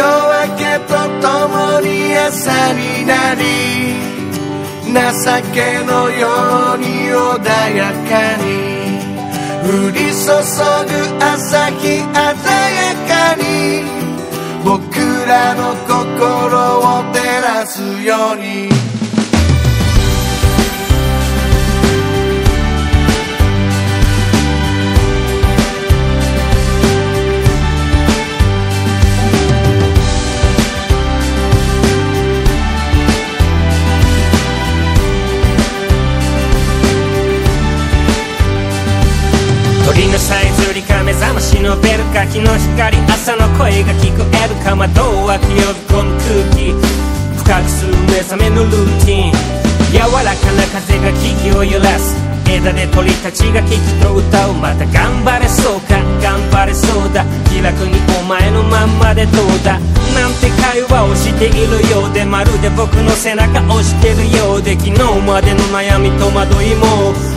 夜明けとともに朝になり情けのように穏やかに降り注ぐ朝日鮮やかに僕らの心を照らすように。のベルか日の光朝の声が聞こえるか窓を開けようこの空気深くする目覚めのルーティン柔らかな風が木々を揺らす枝で鳥たちがきっと歌うまた頑張れそうか頑張れそうだ気楽にお前のまんまでどうだなんて会話をしているようでまるで僕の背中押してるようで昨日までの悩み戸惑いも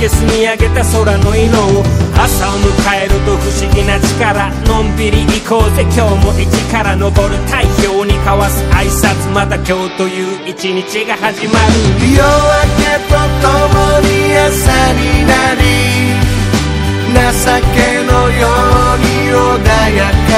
かき消す見上げた空の色を朝を迎えると不思議な力のんびり行こうぜ今日も一から昇る太陽に交わす挨拶また今日という一日が始まる。夜明けとともに朝になり。情けのように穏やか。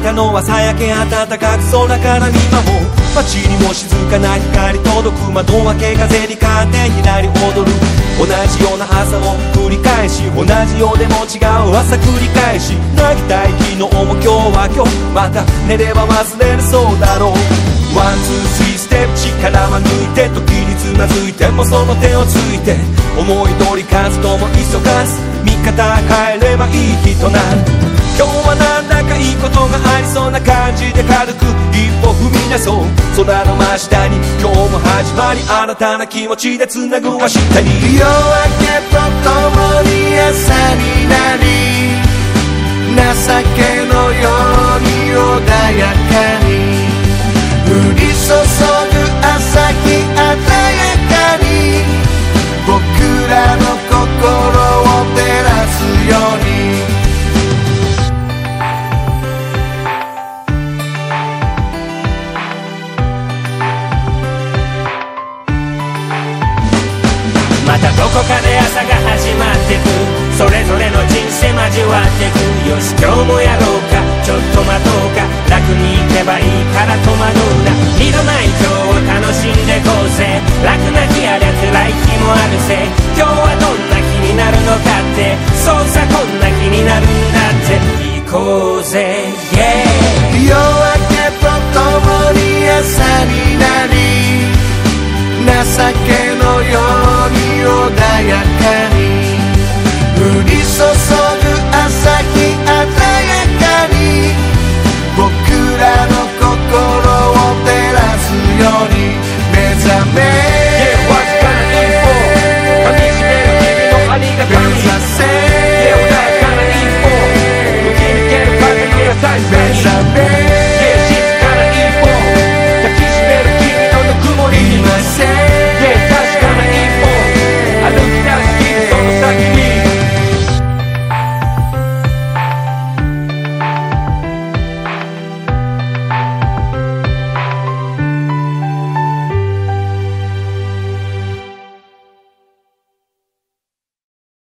どこから来たの朝焼け暖かく空から見守る街にも静かな光届く窓開け風にカーテンひらり踊る。同じような朝を繰り返し同じようでも違う朝繰り返し泣きたい昨日も今日は今日。また寝れば忘れるそうだろう。 one two three step 力は抜いて時につまずいてもその手をついて思い通り活動も急がず味方変えればいい人なる。今日はなんだ？かいいことがありそうな感じで軽く一歩踏み出そう。空の真下に今日も始まり新たな気持ちでつなぐ明日に夜明けとともに朝になり情けのように穏やかに。降り注ぐかで朝が始まってく。それぞれの人生交わってく。よし今日もやろうか。ちょっと待とうか。楽に行けばいいから戸惑うな。二度ない今日を楽しんでこうぜ。楽な日ありゃ辛い日もあるぜ。今日はどんな日になるのかって。そうさこんな日になるんだって。行こうぜ。Yeah 夜明けとともに朝になり。情けのように穏やかに。降り注ぐ朝日鮮やかに。僕らの心を照らすように。目覚め、yeah, what's gonna しめる君のありがたみ目指せ、yeah, 穏やかな一歩吹き抜ける風に目覚め。